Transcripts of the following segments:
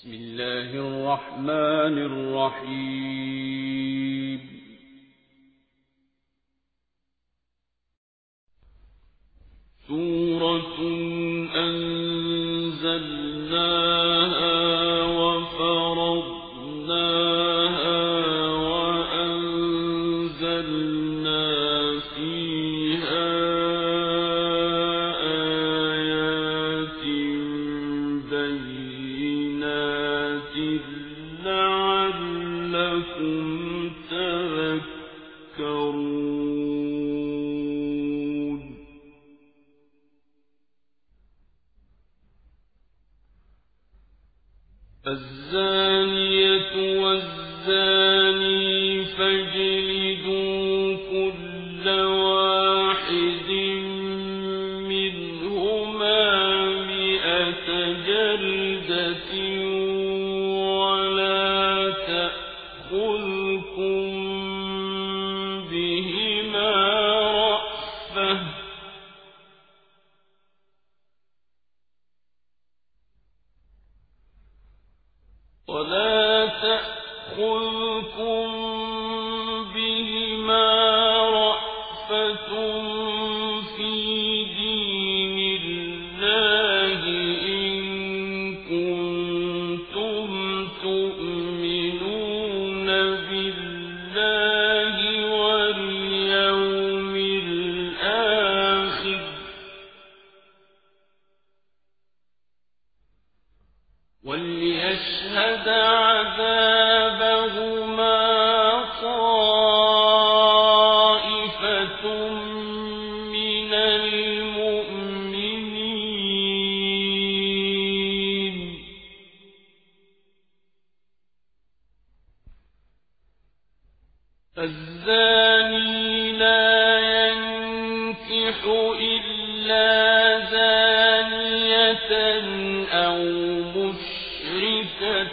بسم الله الرحمن الرحيم. سورة أنزلناها الزاني لا ينكح إلا زانية أو مشركة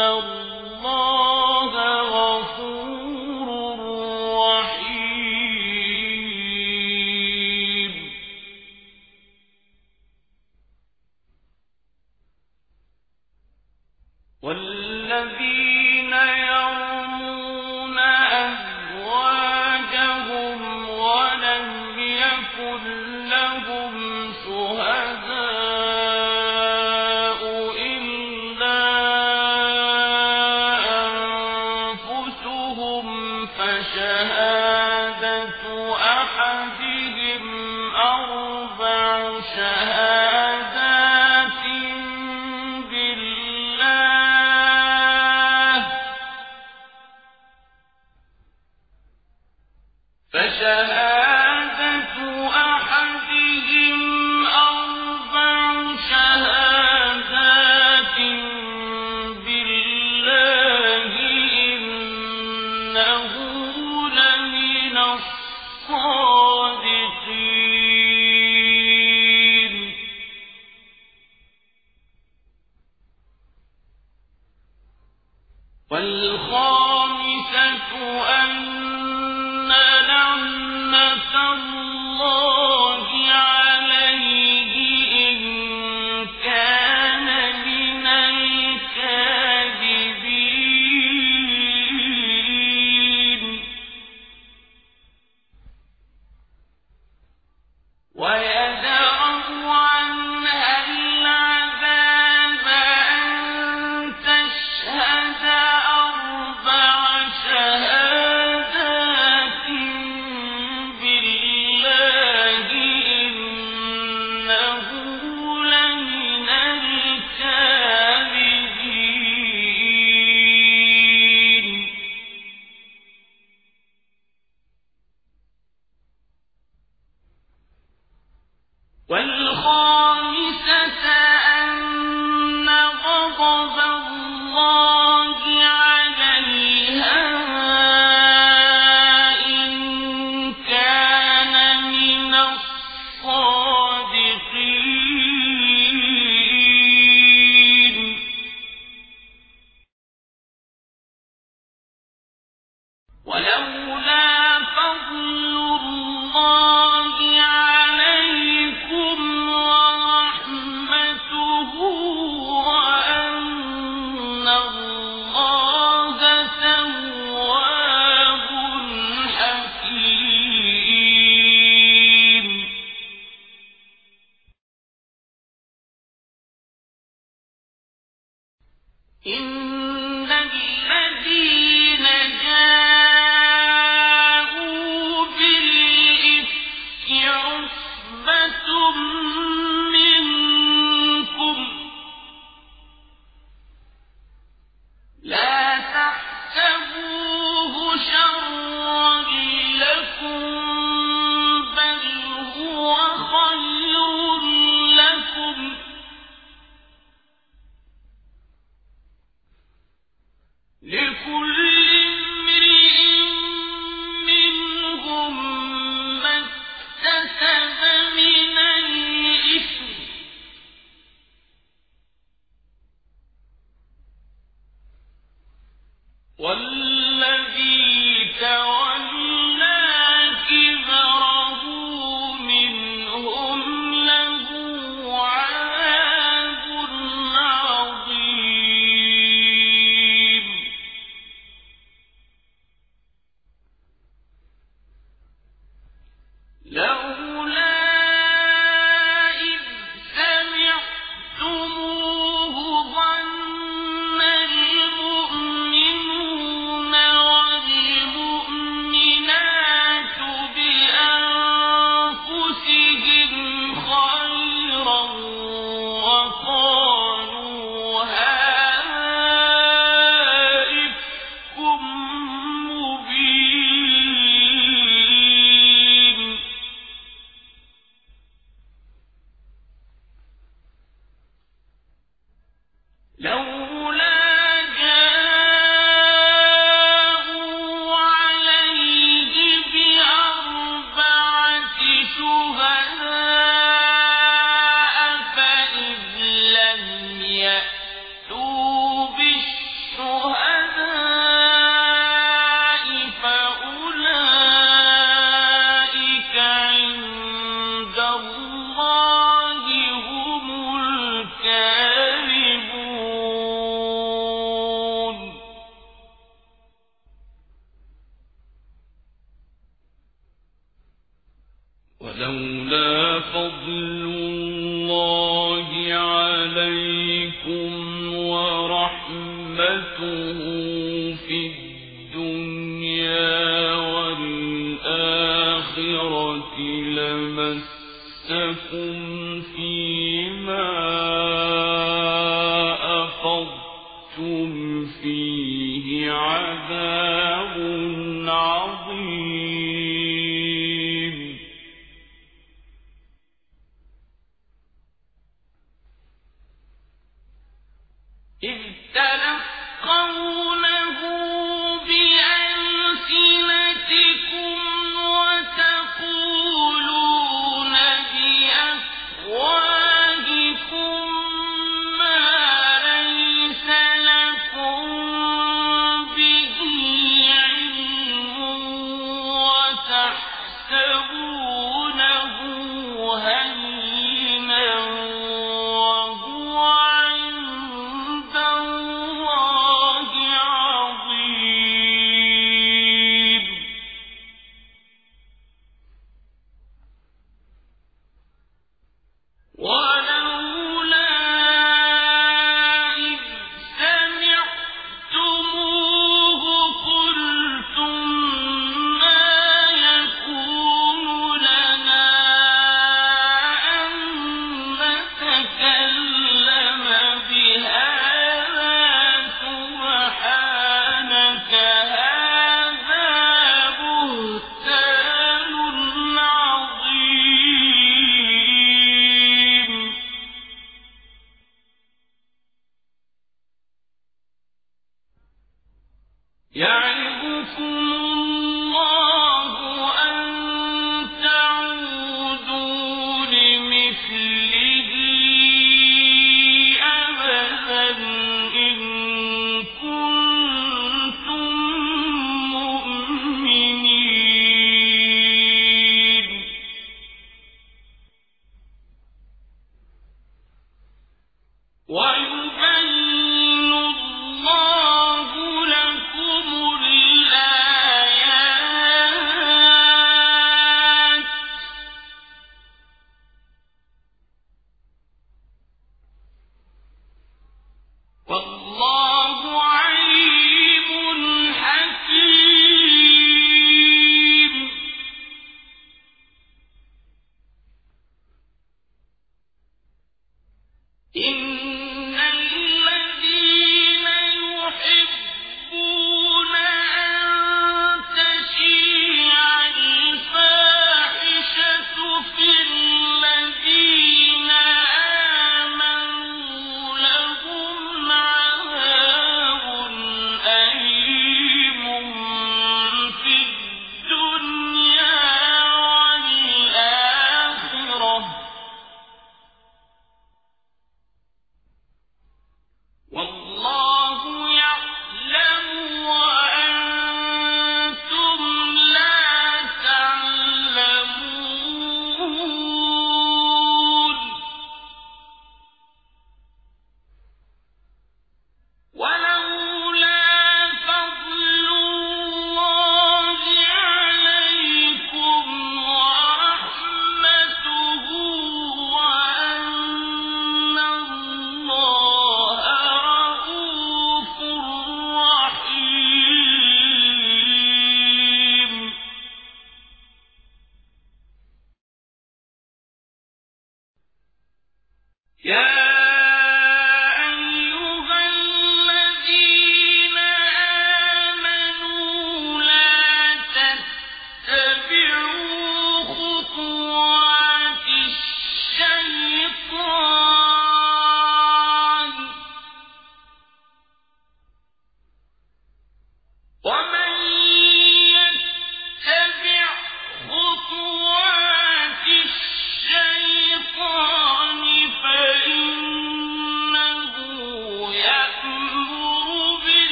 الله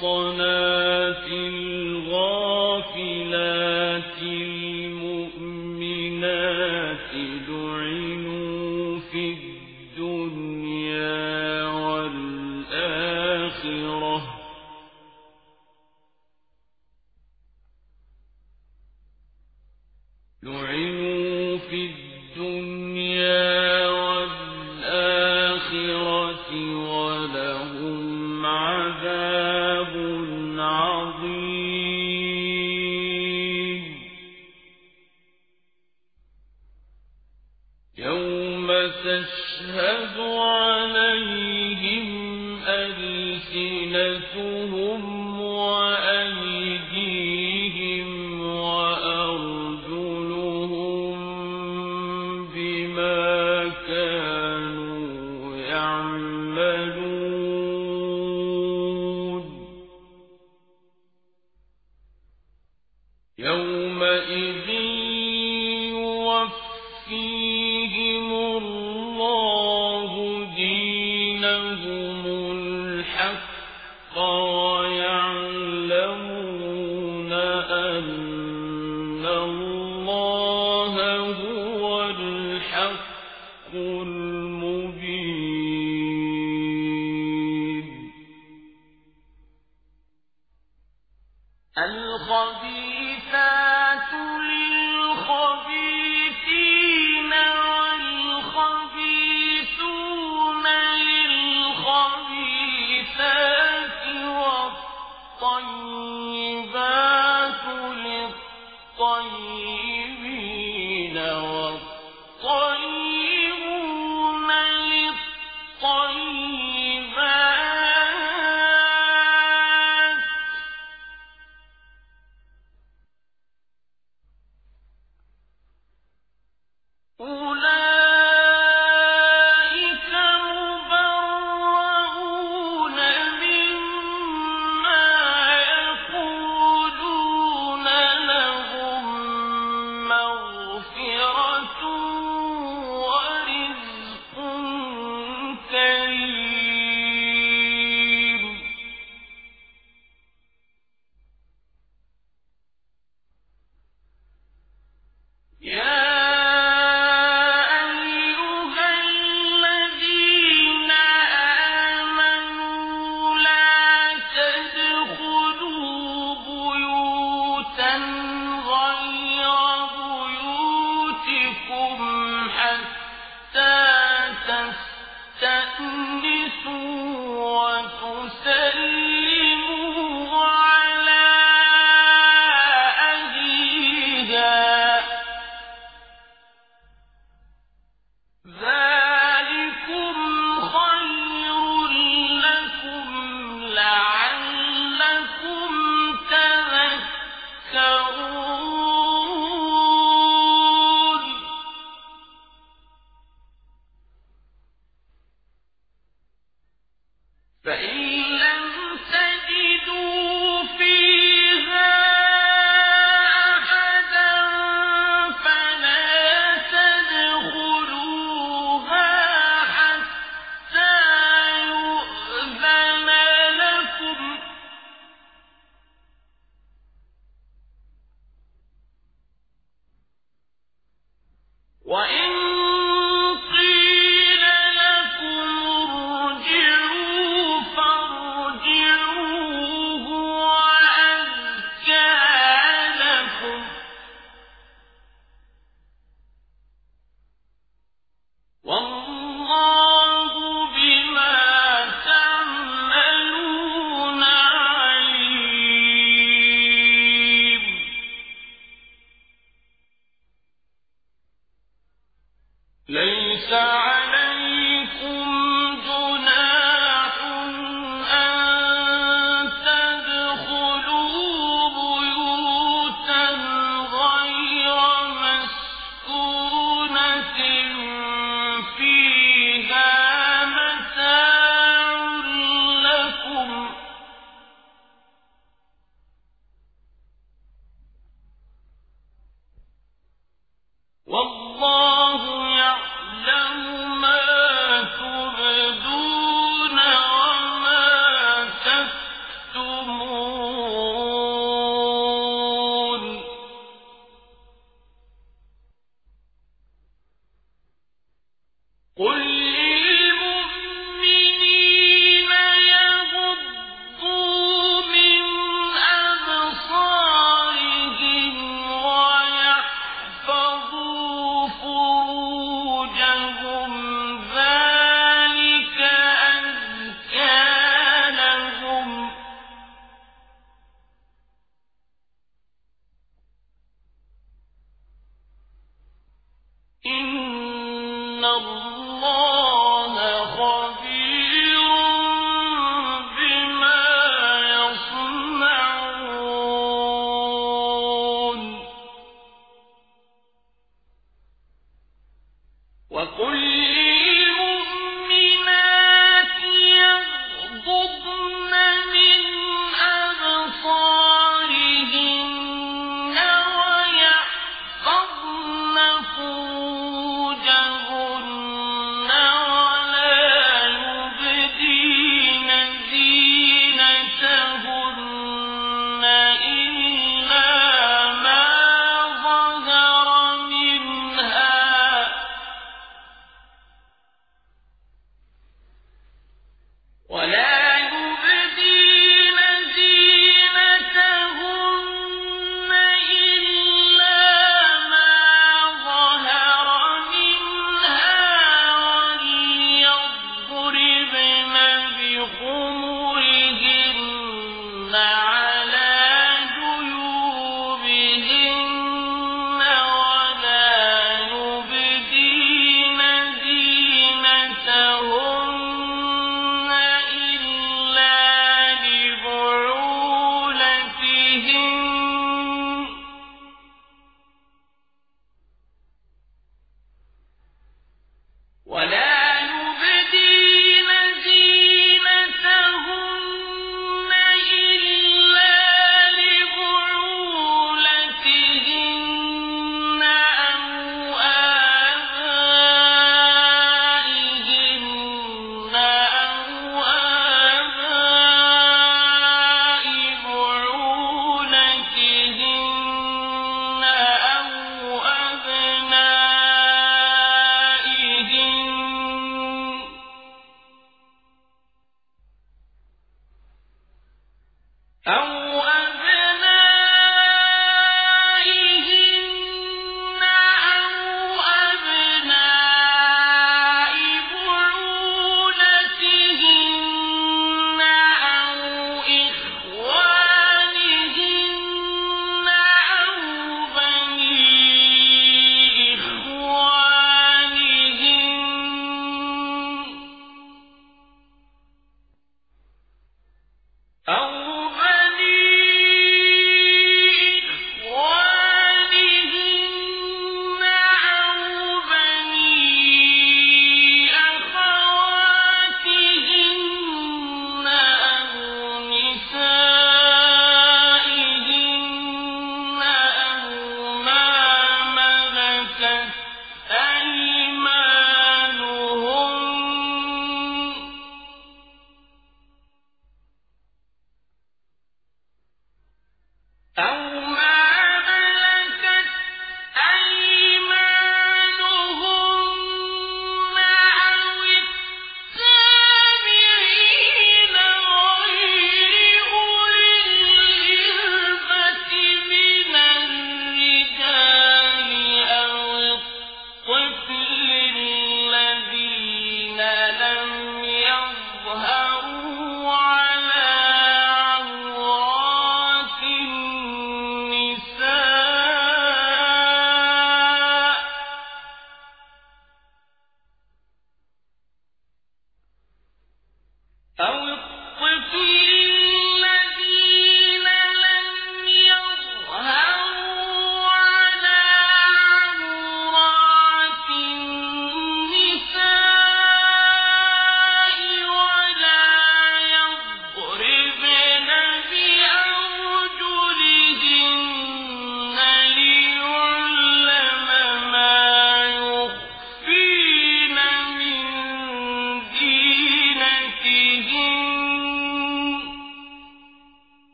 لعنوا في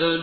مثل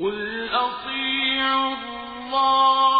قل أطيعوا الله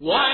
Why?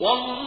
Wallah.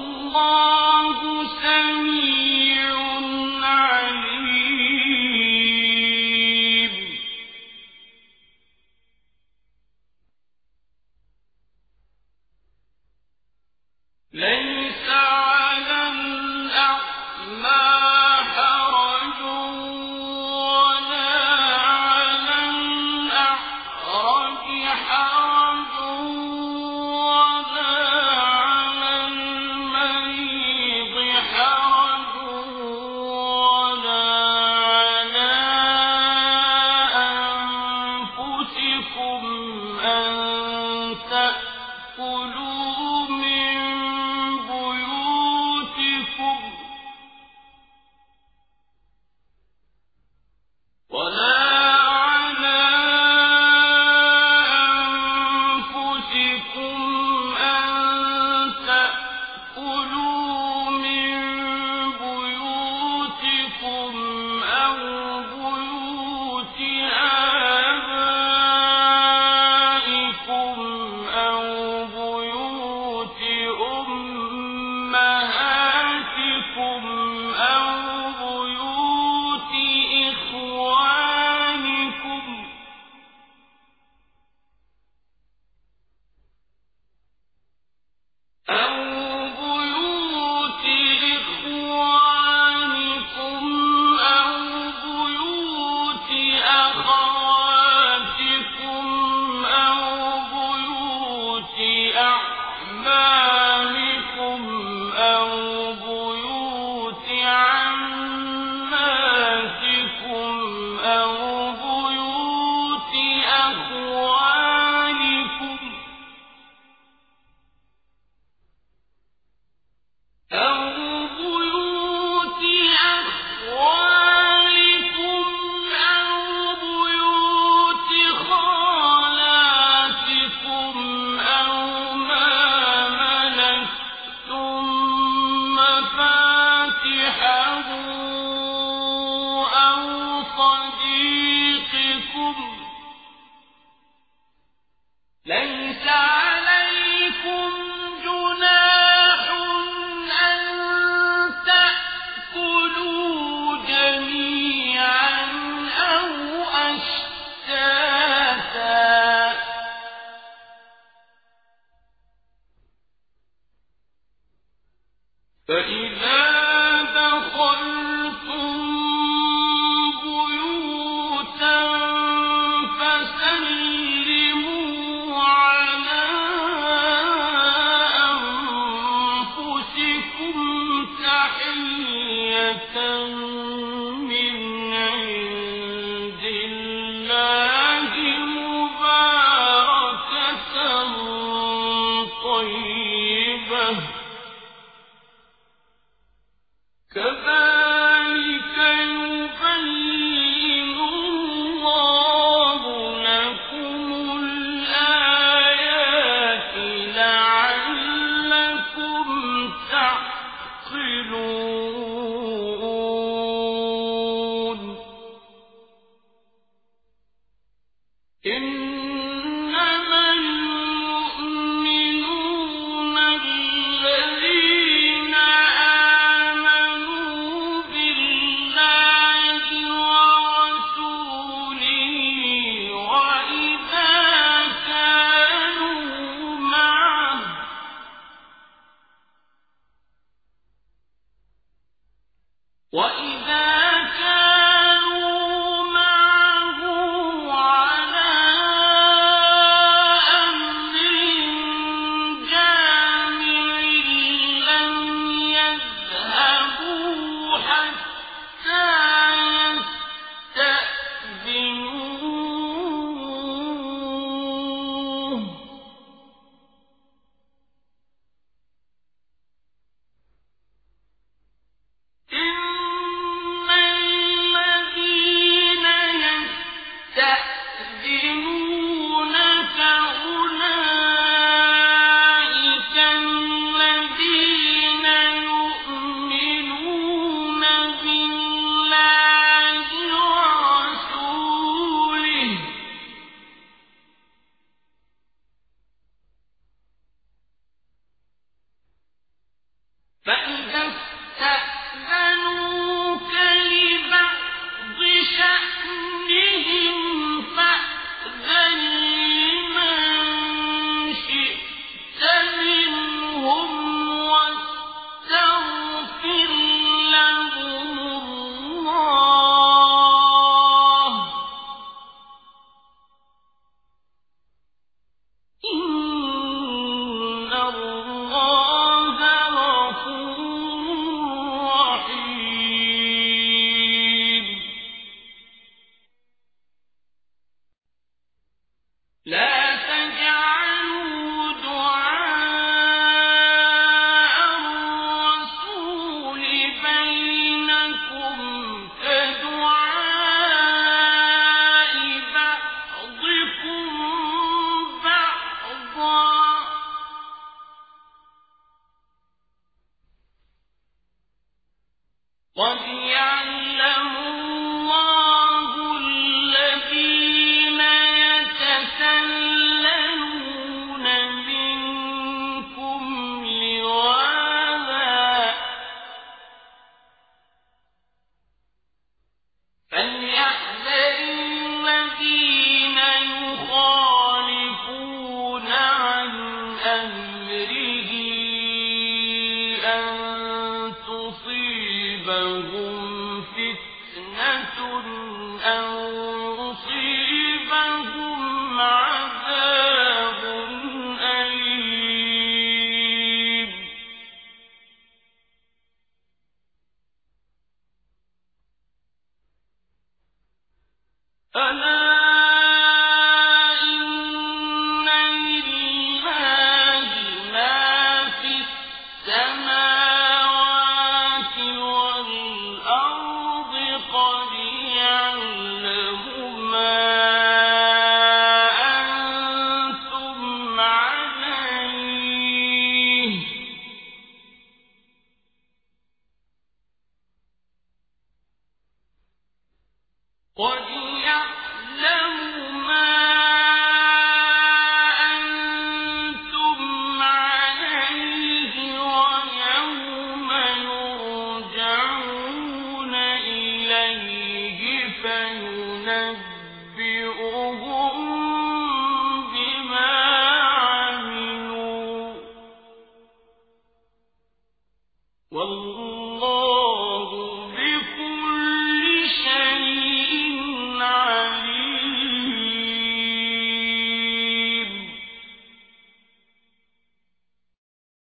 قد